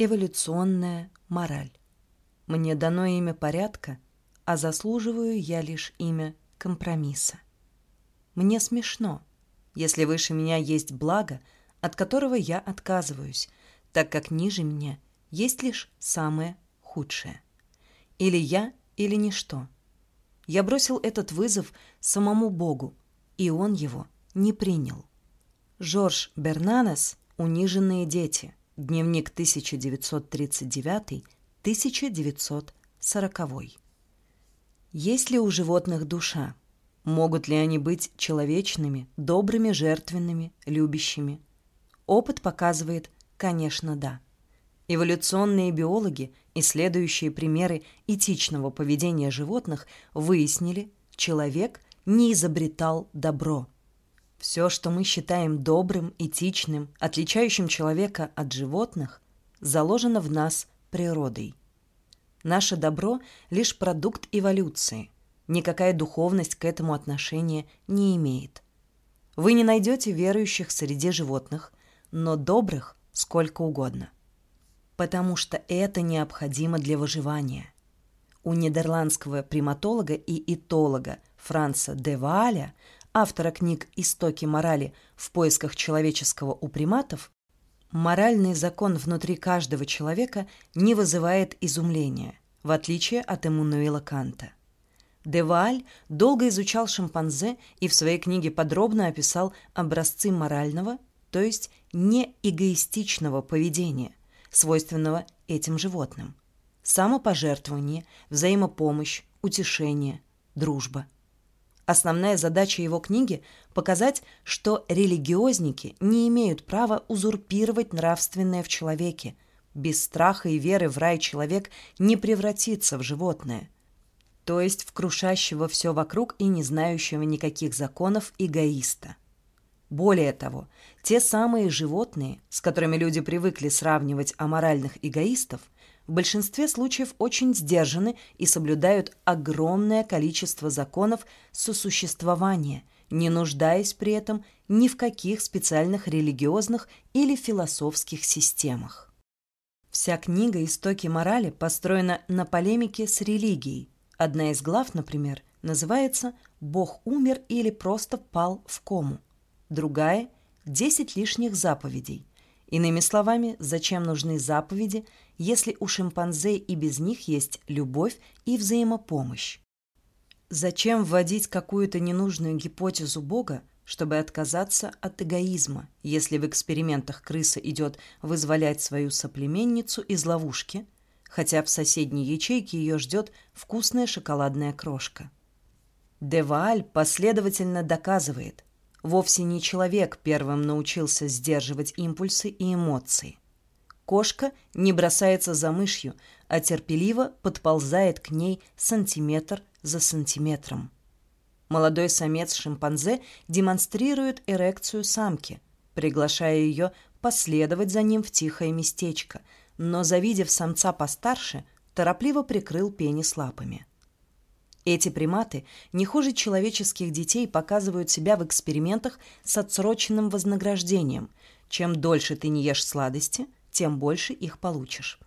Эволюционная мораль. Мне дано имя порядка, а заслуживаю я лишь имя компромисса. Мне смешно, если выше меня есть благо, от которого я отказываюсь, так как ниже меня есть лишь самое худшее. Или я, или ничто. Я бросил этот вызов самому Богу, и он его не принял. Жорж Бернанес «Униженные дети», Дневник 1939-1940. Есть ли у животных душа? Могут ли они быть человечными, добрыми, жертвенными, любящими? Опыт показывает, конечно, да. Эволюционные биологи, исследующие примеры этичного поведения животных, выяснили, человек не изобретал добро – все, что мы считаем добрым, этичным, отличающим человека от животных, заложено в нас природой. Наше добро – лишь продукт эволюции. Никакая духовность к этому отношения не имеет. Вы не найдете верующих среди животных, но добрых сколько угодно. Потому что это необходимо для выживания. У нидерландского приматолога и этолога Франца де Вааля – автора книг «Истоки морали» в поисках человеческого у приматов, моральный закон внутри каждого человека не вызывает изумления, в отличие от Эммануила Канта. Деваль долго изучал шимпанзе и в своей книге подробно описал образцы морального, то есть неэгоистичного поведения, свойственного этим животным. Самопожертвование, взаимопомощь, утешение, дружба – Основная задача его книги – показать, что религиозники не имеют права узурпировать нравственное в человеке. Без страха и веры в рай человек не превратится в животное. То есть в крушащего все вокруг и не знающего никаких законов эгоиста. Более того, те самые животные, с которыми люди привыкли сравнивать аморальных эгоистов – в большинстве случаев очень сдержаны и соблюдают огромное количество законов сосуществования, не нуждаясь при этом ни в каких специальных религиозных или философских системах. Вся книга «Истоки морали» построена на полемике с религией. Одна из глав, например, называется «Бог умер или просто пал в кому». Другая – «Десять лишних заповедей». Иными словами, зачем нужны заповеди, если у шимпанзе и без них есть любовь и взаимопомощь? Зачем вводить какую-то ненужную гипотезу Бога, чтобы отказаться от эгоизма, если в экспериментах крыса идет вызволять свою соплеменницу из ловушки, хотя в соседней ячейке ее ждет вкусная шоколадная крошка? Девааль последовательно доказывает, вовсе не человек первым научился сдерживать импульсы и эмоции – Кошка не бросается за мышью, а терпеливо подползает к ней сантиметр за сантиметром. Молодой самец шимпанзе демонстрирует эрекцию самки, приглашая ее последовать за ним в тихое местечко, но, завидев самца постарше, торопливо прикрыл пенис лапами. Эти приматы не хуже человеческих детей показывают себя в экспериментах с отсроченным вознаграждением. Чем дольше ты не ешь сладости – тем больше их получишь.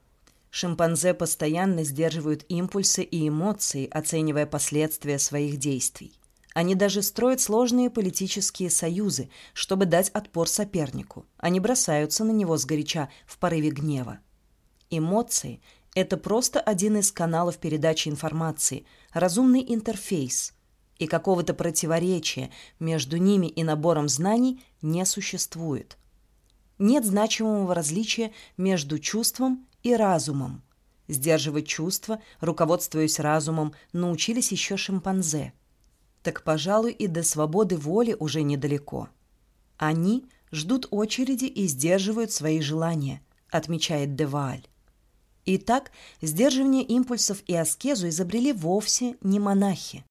Шимпанзе постоянно сдерживают импульсы и эмоции, оценивая последствия своих действий. Они даже строят сложные политические союзы, чтобы дать отпор сопернику. Они бросаются на него сгоряча в порыве гнева. Эмоции – это просто один из каналов передачи информации, разумный интерфейс. И какого-то противоречия между ними и набором знаний не существует нет значимого различия между чувством и разумом. Сдерживать чувства, руководствуясь разумом, научились еще шимпанзе. Так, пожалуй, и до свободы воли уже недалеко. Они ждут очереди и сдерживают свои желания, отмечает Девааль. Итак, сдерживание импульсов и аскезу изобрели вовсе не монахи.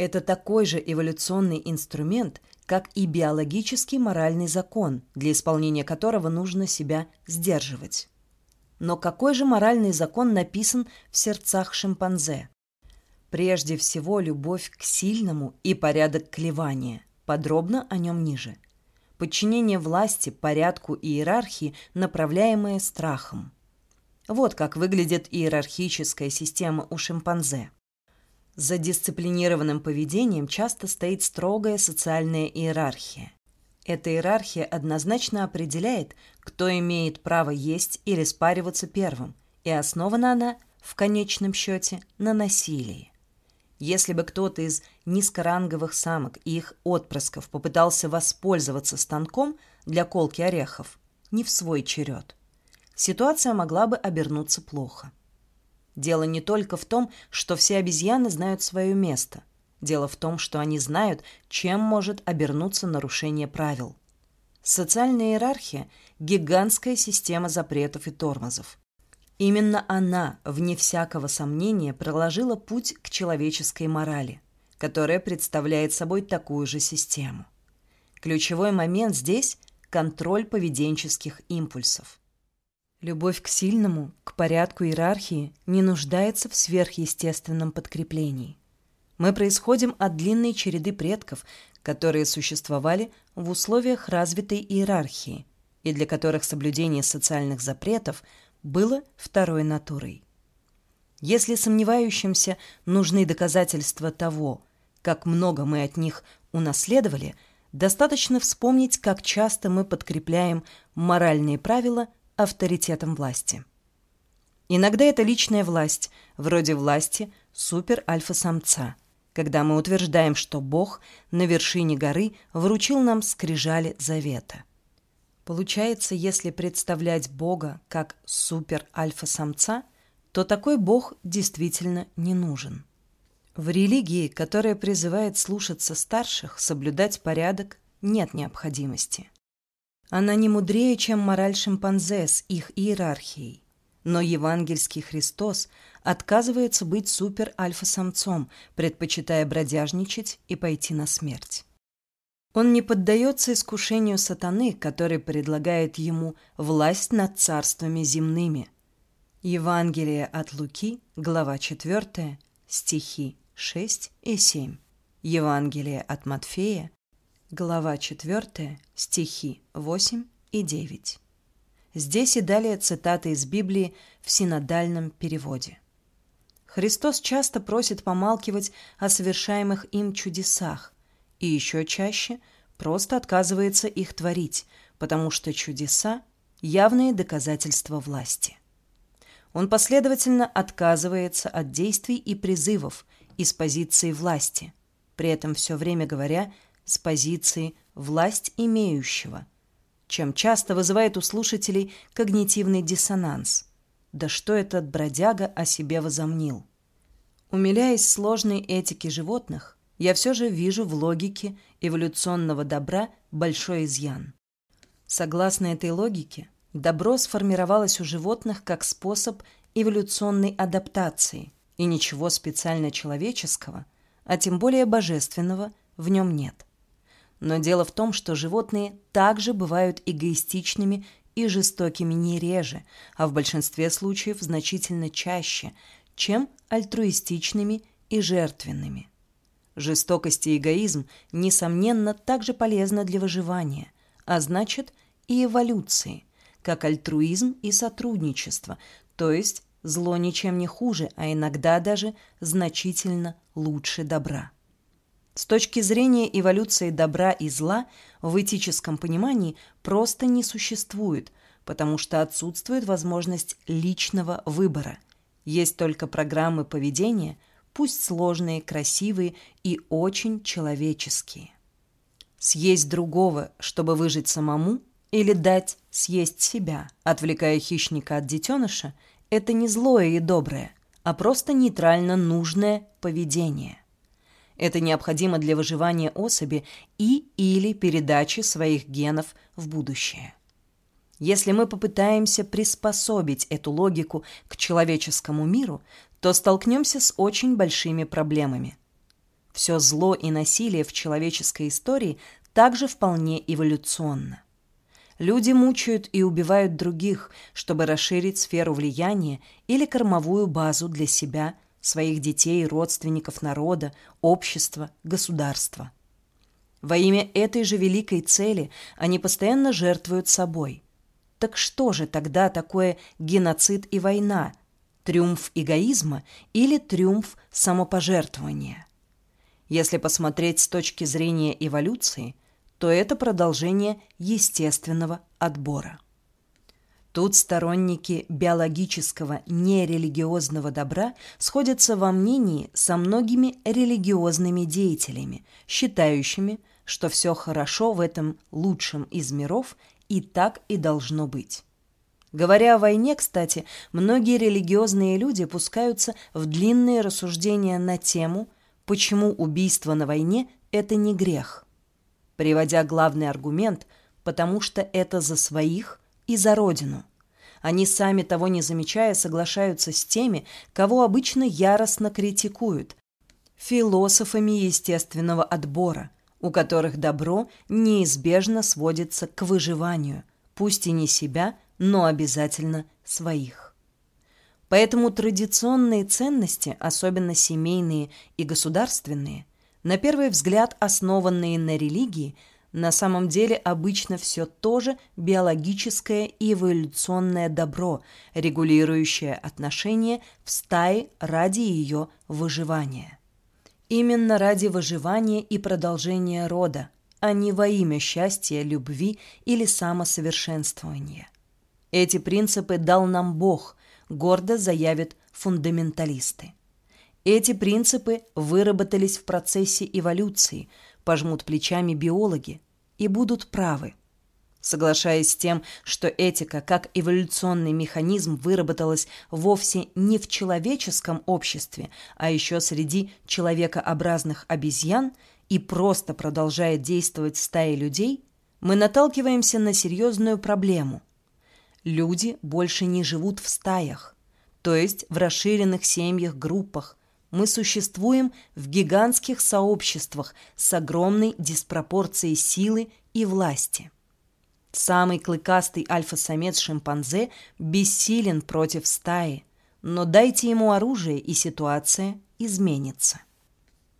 Это такой же эволюционный инструмент, как и биологический моральный закон, для исполнения которого нужно себя сдерживать. Но какой же моральный закон написан в сердцах шимпанзе? Прежде всего, любовь к сильному и порядок клевания. Подробно о нем ниже. Подчинение власти, порядку и иерархии, направляемое страхом. Вот как выглядит иерархическая система у шимпанзе. За дисциплинированным поведением часто стоит строгая социальная иерархия. Эта иерархия однозначно определяет, кто имеет право есть или спариваться первым, и основана она, в конечном счете, на насилии. Если бы кто-то из низкоранговых самок и их отпрысков попытался воспользоваться станком для колки орехов, не в свой черед, ситуация могла бы обернуться плохо. Дело не только в том, что все обезьяны знают свое место. Дело в том, что они знают, чем может обернуться нарушение правил. Социальная иерархия – гигантская система запретов и тормозов. Именно она, вне всякого сомнения, проложила путь к человеческой морали, которая представляет собой такую же систему. Ключевой момент здесь – контроль поведенческих импульсов. Любовь к сильному, к порядку иерархии не нуждается в сверхъестественном подкреплении. Мы происходим от длинной череды предков, которые существовали в условиях развитой иерархии и для которых соблюдение социальных запретов было второй натурой. Если сомневающимся нужны доказательства того, как много мы от них унаследовали, достаточно вспомнить, как часто мы подкрепляем моральные правила – авторитетом власти. Иногда это личная власть, вроде власти супер-альфа-самца, когда мы утверждаем, что Бог на вершине горы вручил нам скрижали завета. Получается, если представлять Бога как супер-альфа-самца, то такой Бог действительно не нужен. В религии, которая призывает слушаться старших, соблюдать порядок, нет необходимости. Она не мудрее, чем мораль шимпанзе с их иерархией. Но евангельский Христос отказывается быть супер-альфа-самцом, предпочитая бродяжничать и пойти на смерть. Он не поддается искушению сатаны, который предлагает ему власть над царствами земными. Евангелие от Луки, глава 4, стихи 6 и 7. Евангелие от Матфея, Глава 4, стихи 8 и 9. Здесь и далее цитаты из Библии в синодальном переводе. Христос часто просит помалкивать о совершаемых им чудесах и еще чаще просто отказывается их творить, потому что чудеса – явные доказательства власти. Он последовательно отказывается от действий и призывов из позиции власти, при этом все время говоря – с позиции «власть имеющего», чем часто вызывает у слушателей когнитивный диссонанс. Да что этот бродяга о себе возомнил? Умиляясь сложной этике животных, я все же вижу в логике эволюционного добра большой изъян. Согласно этой логике, добро сформировалось у животных как способ эволюционной адаптации, и ничего специально человеческого, а тем более божественного, в нем нет. Но дело в том, что животные также бывают эгоистичными и жестокими не реже, а в большинстве случаев значительно чаще, чем альтруистичными и жертвенными. Жестокость и эгоизм, несомненно, также полезны для выживания, а значит и эволюции, как альтруизм и сотрудничество, то есть зло ничем не хуже, а иногда даже значительно лучше добра. С точки зрения эволюции добра и зла в этическом понимании просто не существует, потому что отсутствует возможность личного выбора. Есть только программы поведения, пусть сложные, красивые и очень человеческие. Съесть другого, чтобы выжить самому, или дать съесть себя, отвлекая хищника от детеныша, это не злое и доброе, а просто нейтрально нужное поведение. Это необходимо для выживания особи и или передачи своих генов в будущее. Если мы попытаемся приспособить эту логику к человеческому миру, то столкнемся с очень большими проблемами. Все зло и насилие в человеческой истории также вполне эволюционно. Люди мучают и убивают других, чтобы расширить сферу влияния или кормовую базу для себя – своих детей, родственников народа, общества, государства. Во имя этой же великой цели они постоянно жертвуют собой. Так что же тогда такое геноцид и война? Триумф эгоизма или триумф самопожертвования? Если посмотреть с точки зрения эволюции, то это продолжение естественного отбора. Тут сторонники биологического нерелигиозного добра сходятся во мнении со многими религиозными деятелями, считающими, что все хорошо в этом лучшем из миров и так и должно быть. Говоря о войне, кстати, многие религиозные люди пускаются в длинные рассуждения на тему, почему убийство на войне – это не грех. Приводя главный аргумент, потому что это за своих и за родину. Они сами того не замечая соглашаются с теми, кого обычно яростно критикуют, философами естественного отбора – у которых добро неизбежно сводится к выживанию, пусть и не себя, но обязательно своих. Поэтому традиционные ценности, особенно семейные и государственные, на первый взгляд основанные на религии, на самом деле обычно все то же биологическое и эволюционное добро, регулирующее отношения в стае ради ее выживания. Именно ради выживания и продолжения рода, а не во имя счастья, любви или самосовершенствования. Эти принципы дал нам Бог, гордо заявят фундаменталисты. Эти принципы выработались в процессе эволюции, пожмут плечами биологи и будут правы – соглашаясь с тем, что этика как эволюционный механизм выработалась вовсе не в человеческом обществе, а еще среди человекообразных обезьян и просто продолжает действовать в стае людей, мы наталкиваемся на серьезную проблему. Люди больше не живут в стаях, то есть в расширенных семьях-группах, мы существуем в гигантских сообществах с огромной диспропорцией силы и власти. Самый клыкастый альфа-самец шимпанзе бессилен против стаи, но дайте ему оружие, и ситуация изменится.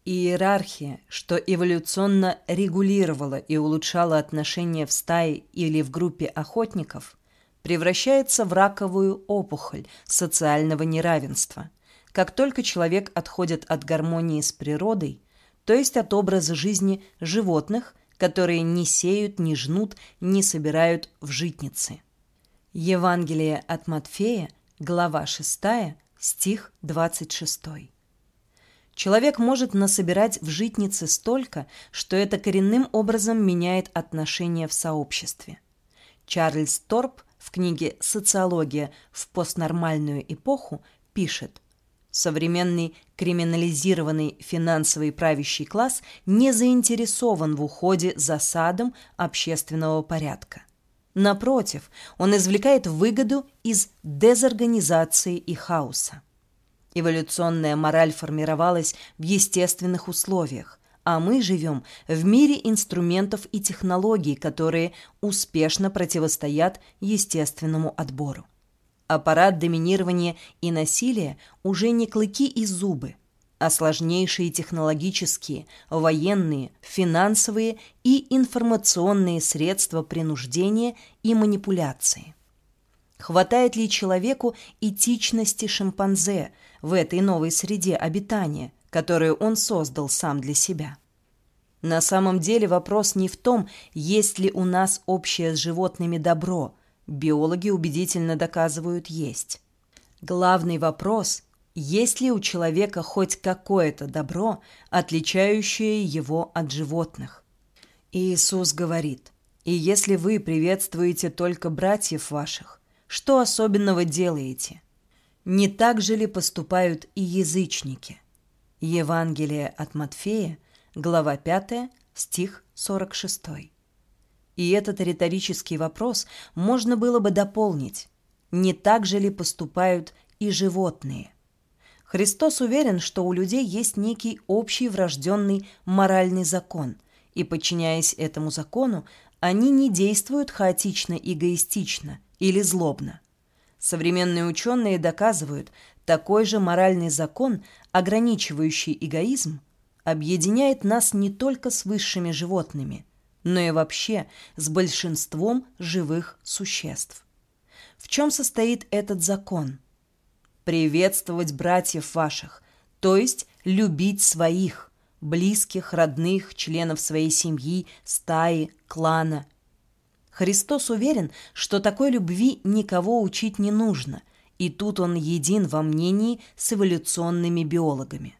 Иерархия, что эволюционно регулировала и улучшала отношения в стае или в группе охотников, превращается в раковую опухоль социального неравенства. Как только человек отходит от гармонии с природой, то есть от образа жизни животных, которые не сеют, не жнут, не собирают в житницы. Евангелие от Матфея, глава 6, стих 26. Человек может насобирать в житнице столько, что это коренным образом меняет отношения в сообществе. Чарльз Торп в книге «Социология в постнормальную эпоху» пишет – Современный криминализированный финансовый правящий класс не заинтересован в уходе за садом общественного порядка. Напротив, он извлекает выгоду из дезорганизации и хаоса. Эволюционная мораль формировалась в естественных условиях, а мы живем в мире инструментов и технологий, которые успешно противостоят естественному отбору. Аппарат доминирования и насилия уже не клыки и зубы, а сложнейшие технологические, военные, финансовые и информационные средства принуждения и манипуляции. Хватает ли человеку этичности шимпанзе в этой новой среде обитания, которую он создал сам для себя? На самом деле вопрос не в том, есть ли у нас общее с животными добро – биологи убедительно доказывают есть. Главный вопрос – есть ли у человека хоть какое-то добро, отличающее его от животных? Иисус говорит, «И если вы приветствуете только братьев ваших, что особенного делаете? Не так же ли поступают и язычники?» Евангелие от Матфея, глава 5, стих 46. И этот риторический вопрос можно было бы дополнить. Не так же ли поступают и животные? Христос уверен, что у людей есть некий общий врожденный моральный закон, и, подчиняясь этому закону, они не действуют хаотично, эгоистично или злобно. Современные ученые доказывают, такой же моральный закон, ограничивающий эгоизм, объединяет нас не только с высшими животными – но и вообще с большинством живых существ. В чем состоит этот закон? Приветствовать братьев ваших, то есть любить своих, близких, родных, членов своей семьи, стаи, клана. Христос уверен, что такой любви никого учить не нужно, и тут он един во мнении с эволюционными биологами.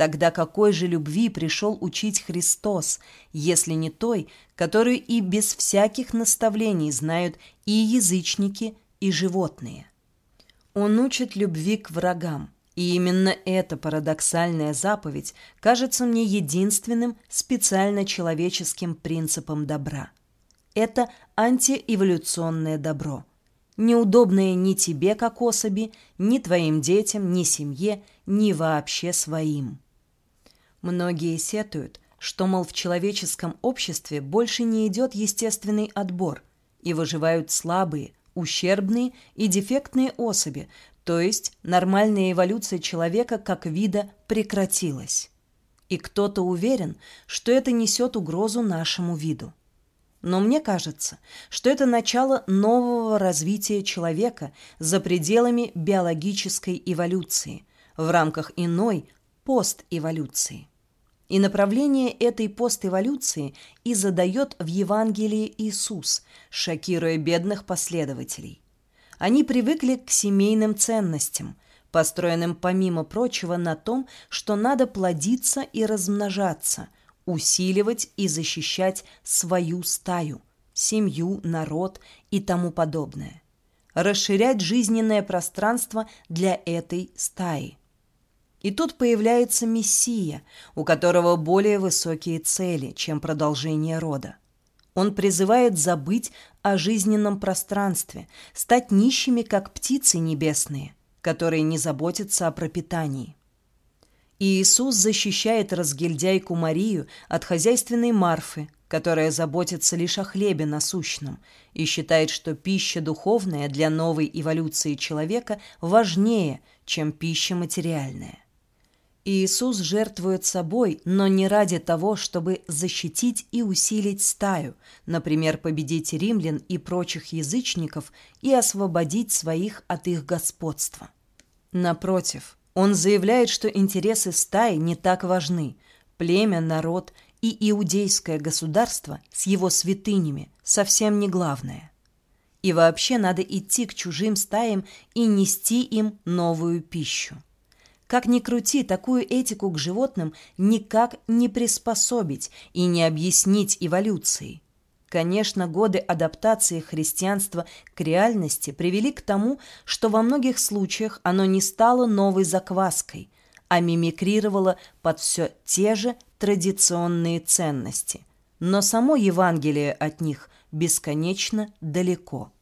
Тогда какой же любви пришел учить Христос, если не той, которую и без всяких наставлений знают и язычники, и животные? Он учит любви к врагам, и именно эта парадоксальная заповедь кажется мне единственным специально человеческим принципом добра. Это антиэволюционное добро, неудобное ни тебе как особи, ни твоим детям, ни семье, ни вообще своим. Многие сетуют, что, мол, в человеческом обществе больше не идет естественный отбор, и выживают слабые, ущербные и дефектные особи, то есть нормальная эволюция человека как вида прекратилась. И кто-то уверен, что это несет угрозу нашему виду. Но мне кажется, что это начало нового развития человека за пределами биологической эволюции, в рамках иной постэволюции. И направление этой постэволюции и задает в Евангелии Иисус, шокируя бедных последователей. Они привыкли к семейным ценностям, построенным, помимо прочего, на том, что надо плодиться и размножаться, усиливать и защищать свою стаю, семью, народ и тому подобное. Расширять жизненное пространство для этой стаи. И тут появляется Мессия, у которого более высокие цели, чем продолжение рода. Он призывает забыть о жизненном пространстве, стать нищими, как птицы небесные, которые не заботятся о пропитании. Иисус защищает разгильдяйку Марию от хозяйственной Марфы, которая заботится лишь о хлебе насущном и считает, что пища духовная для новой эволюции человека важнее, чем пища материальная. Иисус жертвует собой, но не ради того, чтобы защитить и усилить стаю, например, победить римлян и прочих язычников и освободить своих от их господства. Напротив, он заявляет, что интересы стаи не так важны. Племя, народ и иудейское государство с его святынями совсем не главное. И вообще надо идти к чужим стаям и нести им новую пищу. Как ни крути, такую этику к животным никак не приспособить и не объяснить эволюцией. Конечно, годы адаптации христианства к реальности привели к тому, что во многих случаях оно не стало новой закваской, а мимикрировало под все те же традиционные ценности. Но само Евангелие от них бесконечно далеко –